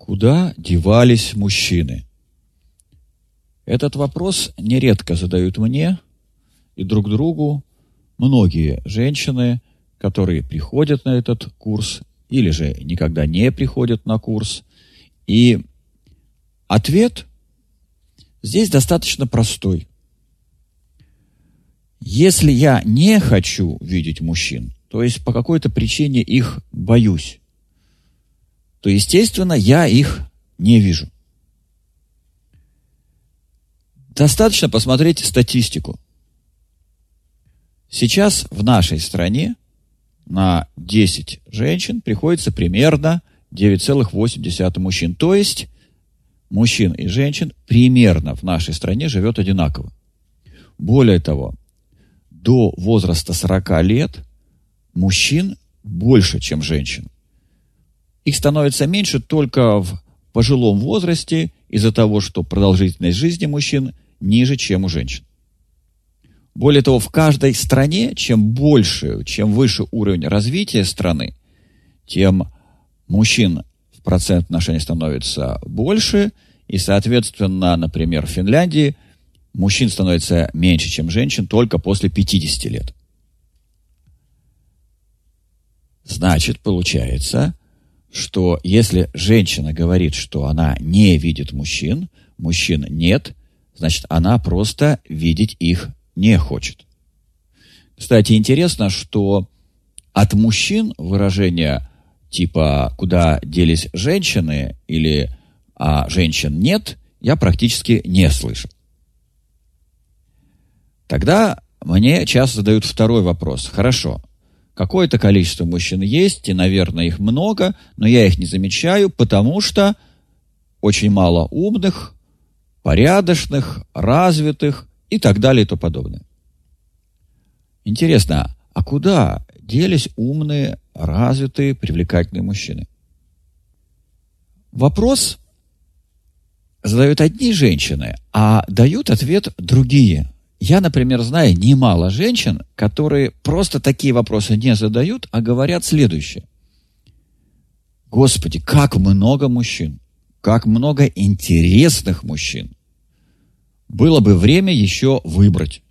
Куда девались мужчины? Этот вопрос нередко задают мне и друг другу многие женщины, которые приходят на этот курс или же никогда не приходят на курс. И ответ здесь достаточно простой. Если я не хочу видеть мужчин, то есть по какой-то причине их боюсь, то, естественно, я их не вижу. Достаточно посмотреть статистику. Сейчас в нашей стране на 10 женщин приходится примерно 9,8 мужчин. То есть мужчин и женщин примерно в нашей стране живет одинаково. Более того, до возраста 40 лет мужчин больше, чем женщин. Их становится меньше только в пожилом возрасте из-за того, что продолжительность жизни мужчин ниже, чем у женщин. Более того, в каждой стране, чем больше, чем выше уровень развития страны, тем мужчин в процент отношений становится больше, и, соответственно, например, в Финляндии мужчин становится меньше, чем женщин, только после 50 лет. Значит, получается, что если женщина говорит, что она не видит мужчин, мужчин нет, значит, она просто видеть их не хочет. Кстати, интересно, что от мужчин выражение типа «куда делись женщины» или «а женщин нет» я практически не слышу. Тогда мне часто задают второй вопрос. Хорошо, какое-то количество мужчин есть, и, наверное, их много, но я их не замечаю, потому что очень мало умных, порядочных, развитых, и так далее и тому подобное. Интересно, а куда делись умные, развитые, привлекательные мужчины? Вопрос задают одни женщины, а дают ответ другие. Я, например, знаю немало женщин, которые просто такие вопросы не задают, а говорят следующее. Господи, как много мужчин, как много интересных мужчин. Было бы время еще выбрать.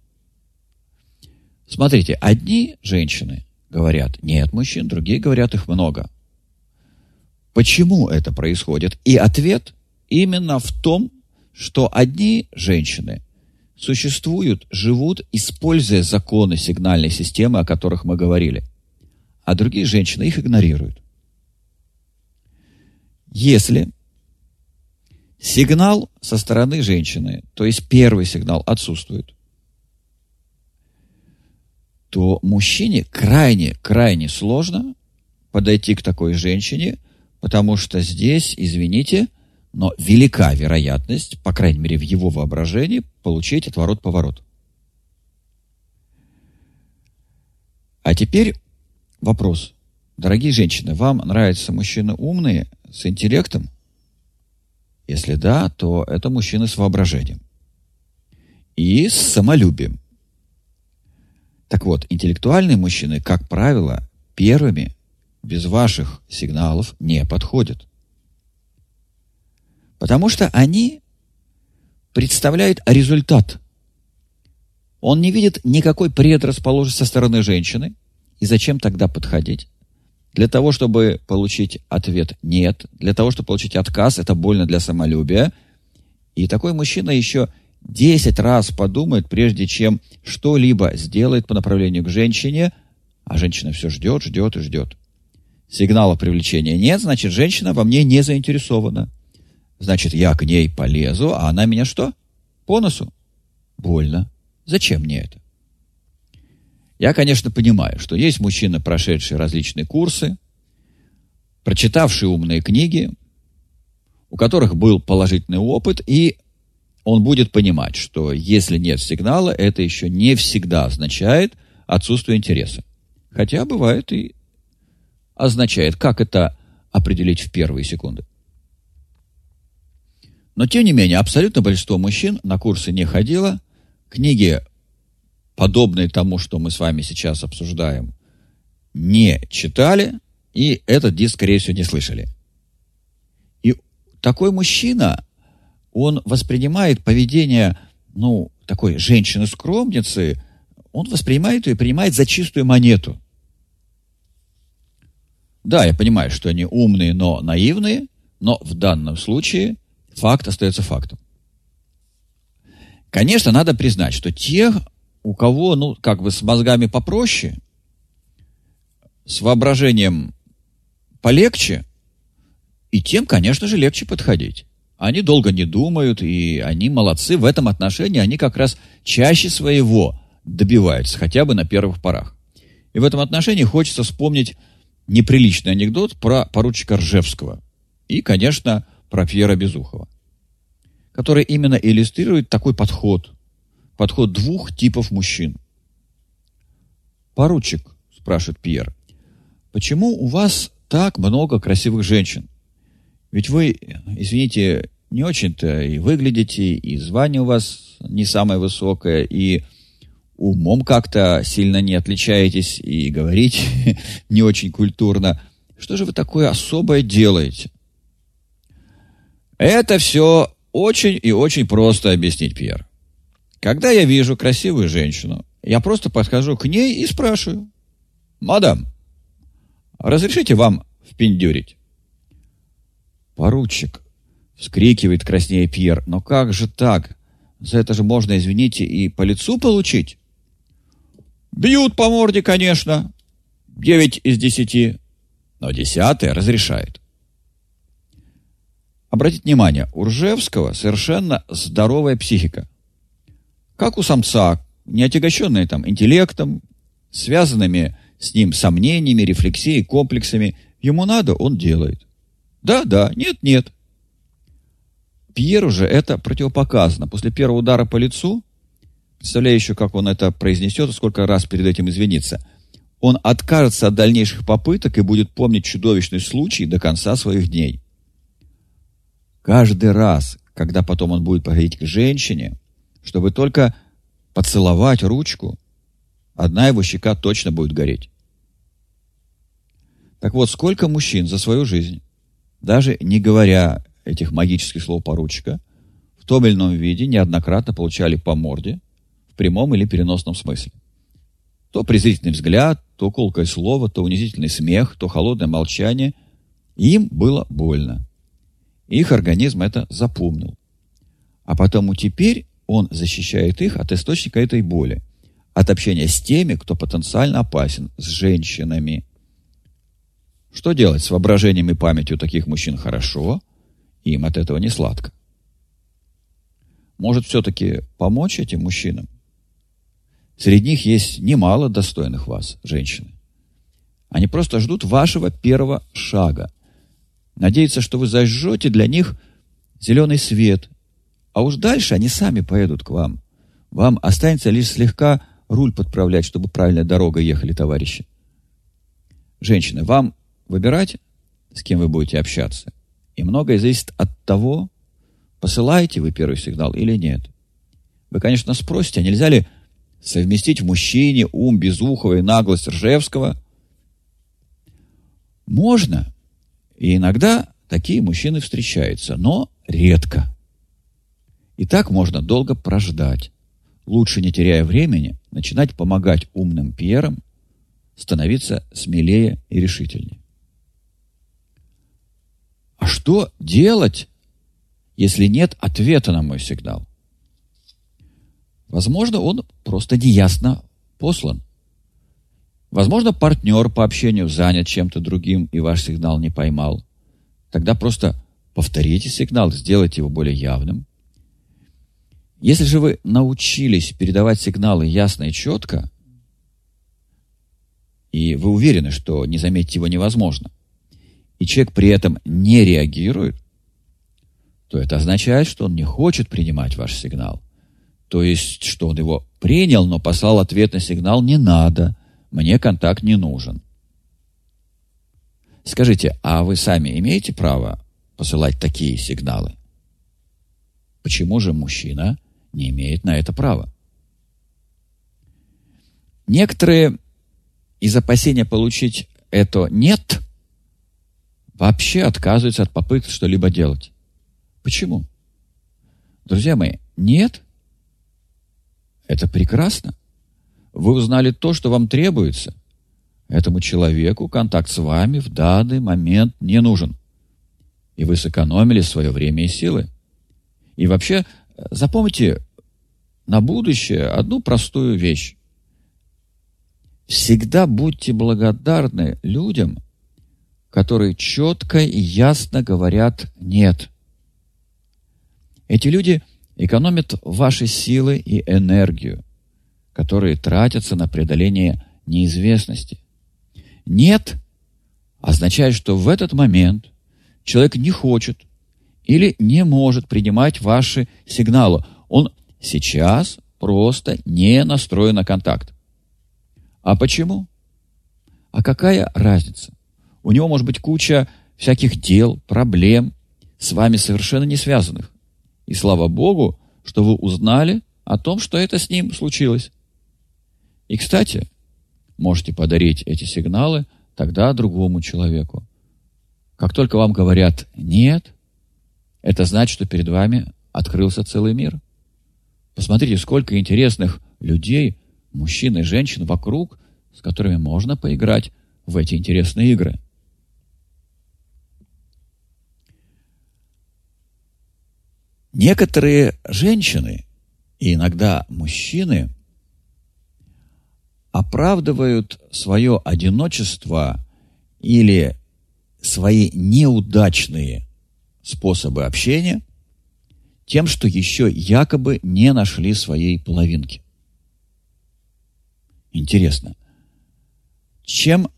Смотрите, одни женщины говорят, нет мужчин, другие говорят, их много. Почему это происходит? И ответ именно в том, что одни женщины существуют, живут, используя законы сигнальной системы, о которых мы говорили, а другие женщины их игнорируют. Если Сигнал со стороны женщины, то есть первый сигнал отсутствует, то мужчине крайне-крайне сложно подойти к такой женщине, потому что здесь, извините, но велика вероятность, по крайней мере в его воображении, получить отворот-поворот. А теперь вопрос. Дорогие женщины, вам нравятся мужчины умные, с интеллектом? Если да, то это мужчины с воображением. И с самолюбием. Так вот, интеллектуальные мужчины, как правило, первыми без ваших сигналов не подходят. Потому что они представляют результат. Он не видит никакой предрасположенности со стороны женщины. И зачем тогда подходить? Для того, чтобы получить ответ «нет», для того, чтобы получить отказ, это больно для самолюбия. И такой мужчина еще 10 раз подумает, прежде чем что-либо сделает по направлению к женщине, а женщина все ждет, ждет и ждет. Сигнала привлечения нет, значит, женщина во мне не заинтересована. Значит, я к ней полезу, а она меня что? По носу? Больно. Зачем мне это? Я, конечно, понимаю, что есть мужчины, прошедшие различные курсы, прочитавшие умные книги, у которых был положительный опыт, и он будет понимать, что если нет сигнала, это еще не всегда означает отсутствие интереса. Хотя бывает и означает, как это определить в первые секунды. Но, тем не менее, абсолютно большинство мужчин на курсы не ходило, книги подобные тому, что мы с вами сейчас обсуждаем, не читали и этот диск, скорее всего, не слышали. И такой мужчина, он воспринимает поведение, ну, такой женщины-скромницы, он воспринимает ее и принимает за чистую монету. Да, я понимаю, что они умные, но наивные, но в данном случае факт остается фактом. Конечно, надо признать, что те, у кого, ну, как бы с мозгами попроще, с воображением полегче, и тем, конечно же, легче подходить. Они долго не думают, и они молодцы. В этом отношении они как раз чаще своего добиваются, хотя бы на первых порах. И в этом отношении хочется вспомнить неприличный анекдот про поручика Ржевского и, конечно, про Пьера Безухова, который именно иллюстрирует такой подход, подход двух типов мужчин. «Поручик», — спрашивает Пьер, — «почему у вас так много красивых женщин? Ведь вы, извините, не очень-то и выглядите, и звание у вас не самое высокое, и умом как-то сильно не отличаетесь, и говорить не очень культурно. Что же вы такое особое делаете? Это все очень и очень просто объяснить, Пьер. Когда я вижу красивую женщину, я просто подхожу к ней и спрашиваю. «Мадам, разрешите вам впендюрить?» «Поручик», — вскрикивает краснее Пьер, «но как же так? За это же можно, извините, и по лицу получить?» «Бьют по морде, конечно. Девять из десяти. Но десятый разрешает». Обратите внимание, у Ржевского совершенно здоровая психика. Как у самца, не отягощенная там интеллектом, связанными с ним сомнениями, рефлексией, комплексами. Ему надо, он делает. Да, да, нет, нет. Пьеру же это противопоказано. После первого удара по лицу, представляю еще, как он это произнесет, сколько раз перед этим извинится, он откажется от дальнейших попыток и будет помнить чудовищный случай до конца своих дней. Каждый раз, когда потом он будет подходить к женщине, чтобы только поцеловать ручку, одна его щека точно будет гореть. Так вот, сколько мужчин за свою жизнь, даже не говоря этих магических слов поручика, в том или ином виде неоднократно получали по морде, в прямом или переносном смысле. То презрительный взгляд, то колкое слово, то унизительный смех, то холодное молчание. Им было больно. Их организм это запомнил. А потому теперь он защищает их от источника этой боли, от общения с теми, кто потенциально опасен, с женщинами. Что делать с воображением и памятью таких мужчин хорошо, им от этого не сладко. Может, все-таки помочь этим мужчинам? Среди них есть немало достойных вас, женщины. Они просто ждут вашего первого шага, Надеются, что вы зажжете для них зеленый свет, а уж дальше они сами поедут к вам. Вам останется лишь слегка руль подправлять, чтобы правильная дорога ехали, товарищи. Женщины, вам выбирать, с кем вы будете общаться. И многое зависит от того, посылаете вы первый сигнал или нет. Вы, конечно, спросите, а нельзя ли совместить в мужчине ум Безухова и наглость Ржевского? Можно, и иногда такие мужчины встречаются, но редко. И так можно долго прождать. Лучше, не теряя времени, начинать помогать умным Пьерам становиться смелее и решительнее. А что делать, если нет ответа на мой сигнал? Возможно, он просто неясно послан. Возможно, партнер по общению занят чем-то другим, и ваш сигнал не поймал. Тогда просто повторите сигнал, сделайте его более явным. Если же вы научились передавать сигналы ясно и четко, и вы уверены, что не заметить его невозможно, и человек при этом не реагирует, то это означает, что он не хочет принимать ваш сигнал. То есть, что он его принял, но послал ответный сигнал «не надо», мне контакт не нужен. Скажите, а вы сами имеете право посылать такие сигналы? Почему же мужчина не имеет на это права? Некоторые из опасения получить это «нет» вообще отказываются от попытки что-либо делать. Почему? Друзья мои, нет. Это прекрасно. Вы узнали то, что вам требуется. Этому человеку контакт с вами в данный момент не нужен. И вы сэкономили свое время и силы. И вообще, запомните на будущее одну простую вещь. Всегда будьте благодарны людям, которые четко и ясно говорят «нет». Эти люди экономят ваши силы и энергию, которые тратятся на преодоление неизвестности. «Нет» означает, что в этот момент человек не хочет или не может принимать ваши сигналы. Он сейчас просто не настроен на контакт. А почему? А какая разница? У него может быть куча всяких дел, проблем, с вами совершенно не связанных. И слава Богу, что вы узнали о том, что это с ним случилось. И, кстати, можете подарить эти сигналы тогда другому человеку. Как только вам говорят «нет», это значит, что перед вами открылся целый мир. Посмотрите, сколько интересных людей – мужчин и женщин вокруг, с которыми можно поиграть в эти интересные игры. Некоторые женщины и иногда мужчины оправдывают свое одиночество или свои неудачные способы общения тем, что еще якобы не нашли своей половинки. Интересно, чем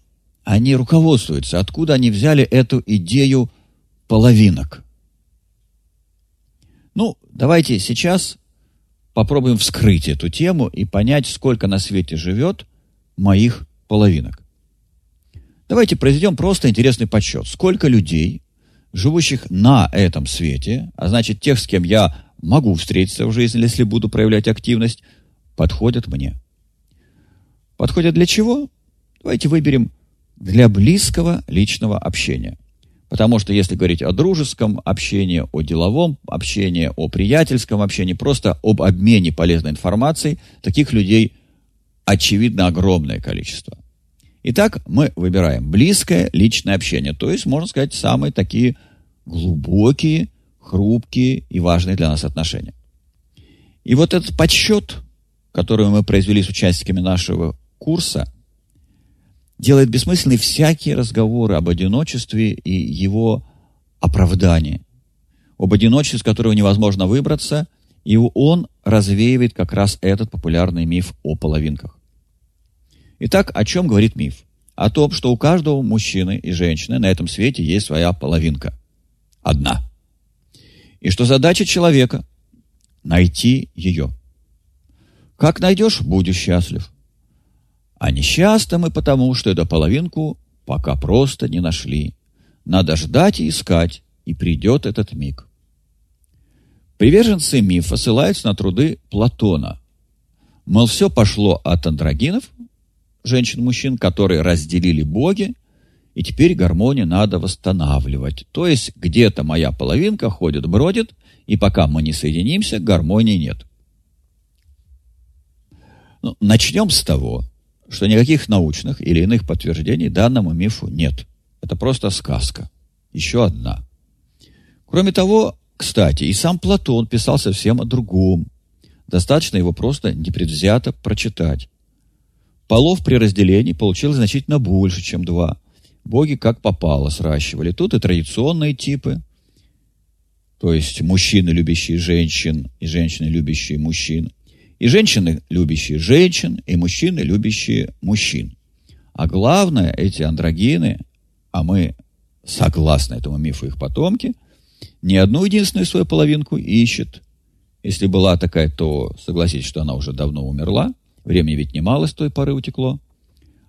они руководствуются? Откуда они взяли эту идею половинок? Ну, давайте сейчас попробуем вскрыть эту тему и понять, сколько на свете живет моих половинок. Давайте произведем просто интересный подсчет. Сколько людей, живущих на этом свете, а значит тех, с кем я могу встретиться в жизни, если буду проявлять активность, подходят мне. Подходят для чего? Давайте выберем для близкого личного общения. Потому что если говорить о дружеском общении, о деловом общении, о приятельском общении, просто об обмене полезной информацией, таких людей очевидно огромное количество. Итак, мы выбираем близкое личное общение, то есть, можно сказать, самые такие глубокие, хрупкие и важные для нас отношения. И вот этот подсчет, который мы произвели с участниками нашего курса делает бессмысленны всякие разговоры об одиночестве и его оправдании. Об одиночестве, с которого невозможно выбраться, и он развеивает как раз этот популярный миф о половинках. Итак, о чем говорит миф? О том, что у каждого мужчины и женщины на этом свете есть своя половинка. Одна. И что задача человека – найти ее. Как найдешь – будешь счастлив. А несчастны мы потому, что эту половинку пока просто не нашли. Надо ждать и искать, и придет этот миг. Приверженцы мифа ссылаются на труды Платона. Мол, все пошло от андрогинов, женщин-мужчин, которые разделили боги, и теперь гармонию надо восстанавливать. То есть где-то моя половинка ходит, бродит, и пока мы не соединимся, гармонии нет. Ну, начнем с того, что никаких научных или иных подтверждений данному мифу нет. Это просто сказка. Еще одна. Кроме того, кстати, и сам Платон писал совсем о другом. Достаточно его просто непредвзято прочитать. Полов при разделении получилось значительно больше, чем два. Боги как попало сращивали. Тут и традиционные типы, то есть мужчины, любящие женщин, и женщины, любящие мужчин, и женщины, любящие женщин, и мужчины, любящие мужчин. А главное, эти андрогины, а мы, согласно этому мифу, их потомки, не одну единственную свою половинку ищет. Если была такая, то согласитесь, что она уже давно умерла. Времени ведь немало с той поры утекло.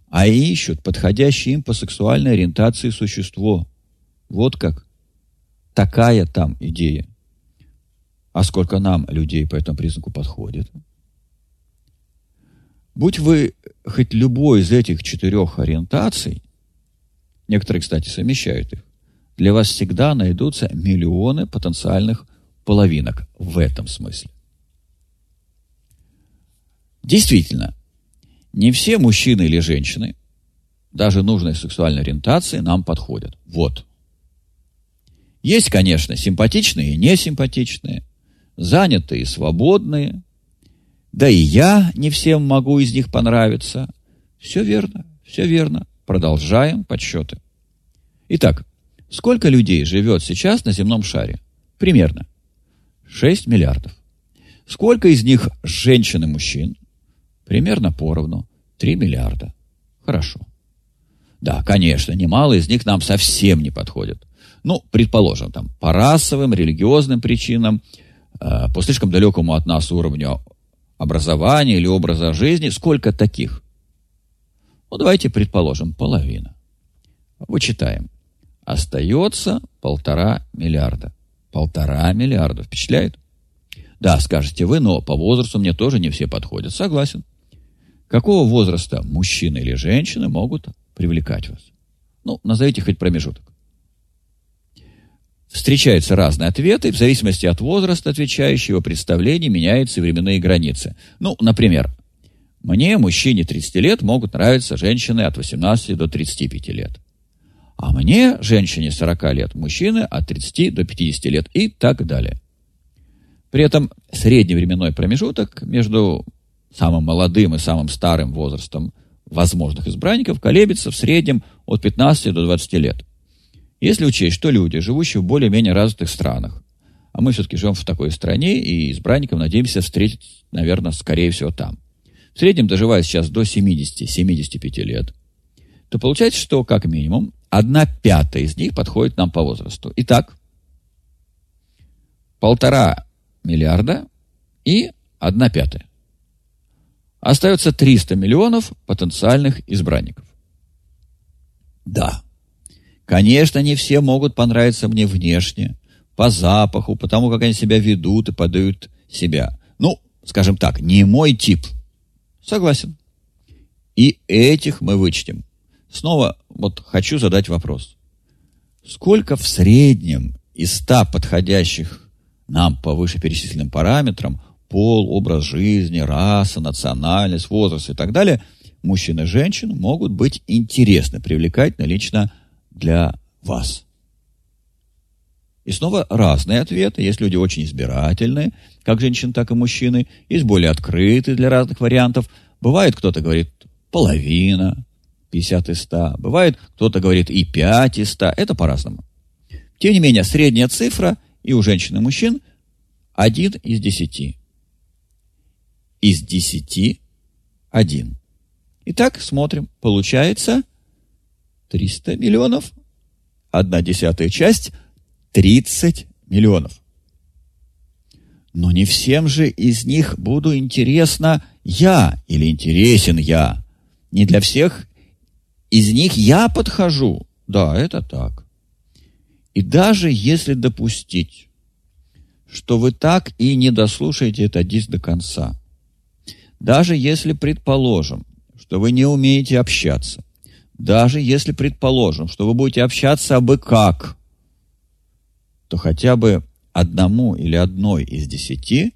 А ищут подходящее им по сексуальной ориентации существо. Вот как. Такая там идея. А сколько нам людей по этому признаку подходит? Будь вы хоть любой из этих четырех ориентаций, некоторые, кстати, совмещают их, для вас всегда найдутся миллионы потенциальных половинок в этом смысле. Действительно, не все мужчины или женщины, даже нужной сексуальной ориентации, нам подходят. Вот. Есть, конечно, симпатичные и несимпатичные, занятые и свободные. Да и я не всем могу из них понравиться. Все верно, все верно. Продолжаем подсчеты. Итак, сколько людей живет сейчас на земном шаре? Примерно. 6 миллиардов. Сколько из них женщин и мужчин? Примерно поровну. 3 миллиарда. Хорошо. Да, конечно, немало из них нам совсем не подходят. Ну, предположим, там, по расовым, религиозным причинам, э, по слишком далекому от нас уровню образования или образа жизни. Сколько таких? Ну, давайте предположим, половина. Вычитаем. Остается полтора миллиарда. Полтора миллиарда. Впечатляет? Да, скажете вы, но по возрасту мне тоже не все подходят. Согласен. Какого возраста мужчины или женщины могут привлекать вас? Ну, назовите хоть промежуток. Встречаются разные ответы, в зависимости от возраста отвечающего представления меняются временные границы. Ну, например, мне, мужчине 30 лет, могут нравиться женщины от 18 до 35 лет. А мне, женщине 40 лет, мужчины от 30 до 50 лет и так далее. При этом средний временной промежуток между самым молодым и самым старым возрастом возможных избранников колеблется в среднем от 15 до 20 лет. Если учесть, что люди, живущие в более-менее развитых странах, а мы все-таки живем в такой стране, и избранников надеемся встретить, наверное, скорее всего, там. В среднем доживая сейчас до 70-75 лет, то получается, что, как минимум, одна пятая из них подходит нам по возрасту. Итак, полтора миллиарда и одна пятая. Остается 300 миллионов потенциальных избранников. Да, конечно, не все могут понравиться мне внешне, по запаху, потому как они себя ведут и подают себя. Ну, скажем так, не мой тип. Согласен. И этих мы вычтем. Снова вот хочу задать вопрос. Сколько в среднем из ста подходящих нам по вышеперечисленным параметрам пол, образ жизни, раса, национальность, возраст и так далее, мужчин и женщин могут быть интересны, привлекательны лично для вас. И снова разные ответы. Есть люди очень избирательные, как женщины, так и мужчины. Есть более открытые для разных вариантов. Бывает, кто-то говорит половина, 50 из 100. Бывает, кто-то говорит и 5 из 100. Это по-разному. Тем не менее, средняя цифра и у женщин и мужчин один из десяти. Из десяти один. Итак, смотрим. Получается 300 миллионов. Одна десятая часть 30 миллионов. Но не всем же из них буду интересна я или интересен я. Не для всех из них я подхожу. Да, это так. И даже если допустить, что вы так и не дослушаете этот диск до конца, даже если предположим, что вы не умеете общаться, даже если предположим, что вы будете общаться абы как, то хотя бы одному или одной из десяти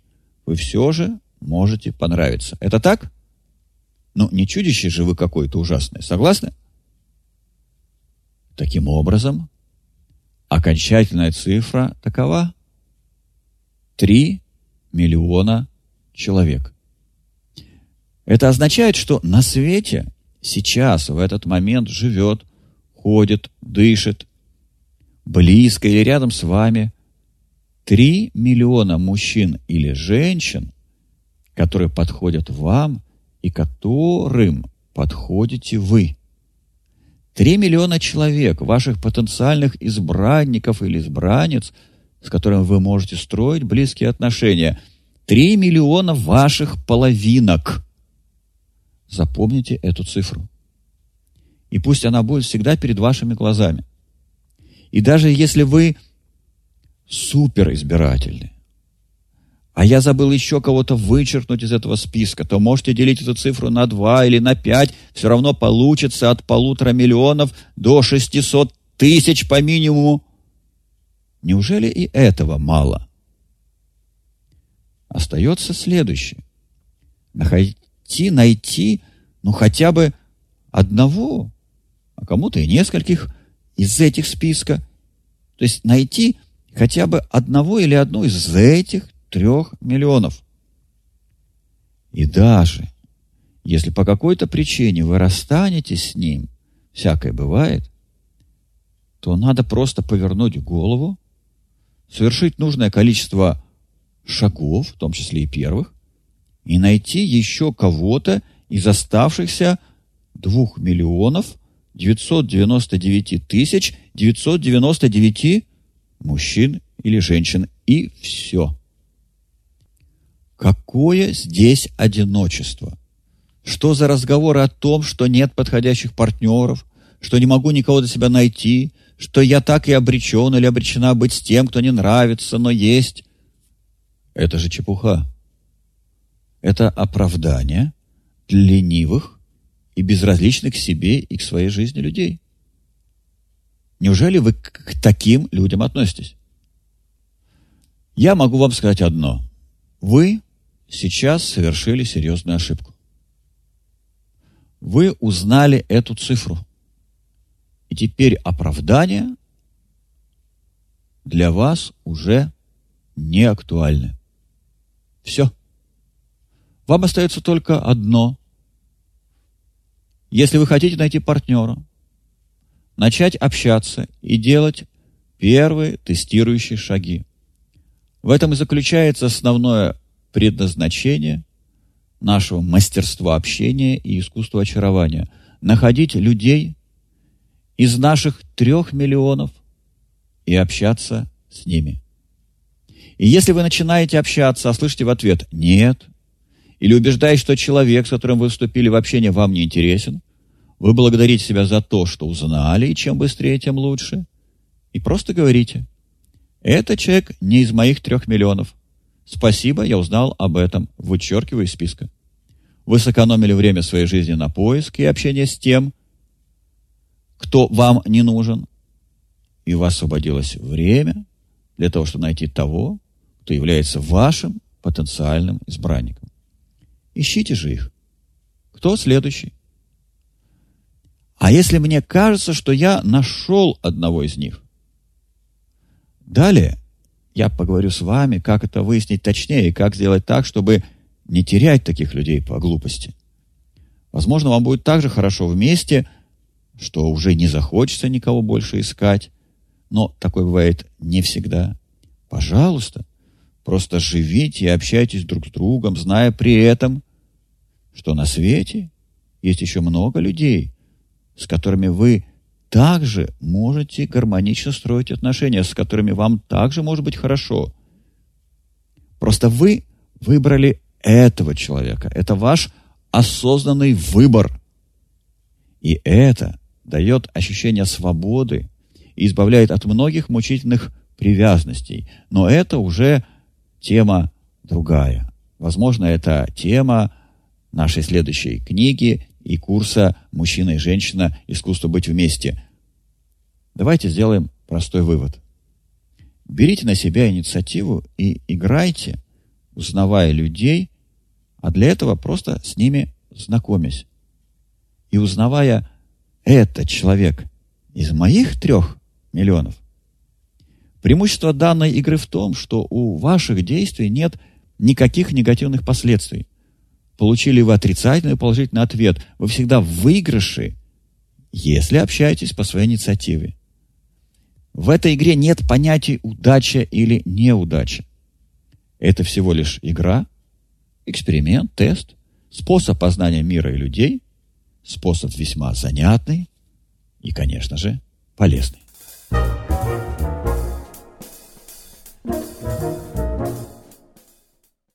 вы все же можете понравиться. Это так? Ну, не чудище же вы какое-то ужасное. Согласны? Таким образом, окончательная цифра такова. 3 миллиона человек. Это означает, что на свете сейчас, в этот момент живет, ходит, дышит, близко или рядом с вами 3 миллиона мужчин или женщин, которые подходят вам и которым подходите вы. Три миллиона человек, ваших потенциальных избранников или избранниц, с которыми вы можете строить близкие отношения. Три миллиона ваших половинок. Запомните эту цифру. И пусть она будет всегда перед вашими глазами. И даже если вы супер избирательны, а я забыл еще кого-то вычеркнуть из этого списка, то можете делить эту цифру на 2 или на 5, все равно получится от полутора миллионов до 600 тысяч по минимуму. Неужели и этого мало? остается следующее. Найти, найти, ну хотя бы одного, а кому-то и нескольких из этих списка. То есть найти хотя бы одного или одну из этих трех миллионов. И даже если по какой-то причине вы расстанетесь с ним, всякое бывает, то надо просто повернуть голову, совершить нужное количество шагов, в том числе и первых, и найти еще кого-то из оставшихся двух миллионов 999 тысяч 999 мужчин или женщин. И все. Какое здесь одиночество? Что за разговоры о том, что нет подходящих партнеров, что не могу никого для себя найти, что я так и обречен или обречена быть с тем, кто не нравится, но есть? Это же чепуха. Это оправдание ленивых и безразличных к себе и к своей жизни людей. Неужели вы к таким людям относитесь? Я могу вам сказать одно. Вы сейчас совершили серьезную ошибку. Вы узнали эту цифру. И теперь оправдание для вас уже не актуальны. Все. Вам остается только одно. Если вы хотите найти партнера, начать общаться и делать первые тестирующие шаги. В этом и заключается основное предназначение нашего мастерства общения и искусства очарования. Находить людей из наших трех миллионов и общаться с ними. И если вы начинаете общаться, а слышите в ответ «нет», или убеждаете, что человек, с которым вы вступили в общение, вам не интересен, вы благодарите себя за то, что узнали, и чем быстрее, тем лучше. И просто говорите «этот человек не из моих трех миллионов. Спасибо, я узнал об этом, вычеркиваю из списка». Вы сэкономили время своей жизни на поиск и общение с тем, кто вам не нужен, и у вас освободилось время для того, чтобы найти того, кто является вашим потенциальным избранником. Ищите же их. Кто следующий? А если мне кажется, что я нашел одного из них? Далее я поговорю с вами, как это выяснить точнее, и как сделать так, чтобы не терять таких людей по глупости. Возможно, вам будет так же хорошо вместе, что уже не захочется никого больше искать, но такое бывает не всегда. Пожалуйста, Просто живите и общайтесь друг с другом, зная при этом, что на свете есть еще много людей, с которыми вы также можете гармонично строить отношения, с которыми вам также может быть хорошо. Просто вы выбрали этого человека. Это ваш осознанный выбор. И это дает ощущение свободы и избавляет от многих мучительных привязанностей. Но это уже тема другая. Возможно, это тема нашей следующей книги и курса «Мужчина и женщина. Искусство быть вместе». Давайте сделаем простой вывод. Берите на себя инициативу и играйте, узнавая людей, а для этого просто с ними знакомясь. И узнавая, этот человек из моих трех миллионов Преимущество данной игры в том, что у ваших действий нет никаких негативных последствий. Получили вы отрицательный или положительный ответ, вы всегда в выигрыше, если общаетесь по своей инициативе. В этой игре нет понятий удача или неудача. Это всего лишь игра, эксперимент, тест, способ познания мира и людей, способ весьма занятный и, конечно же, полезный.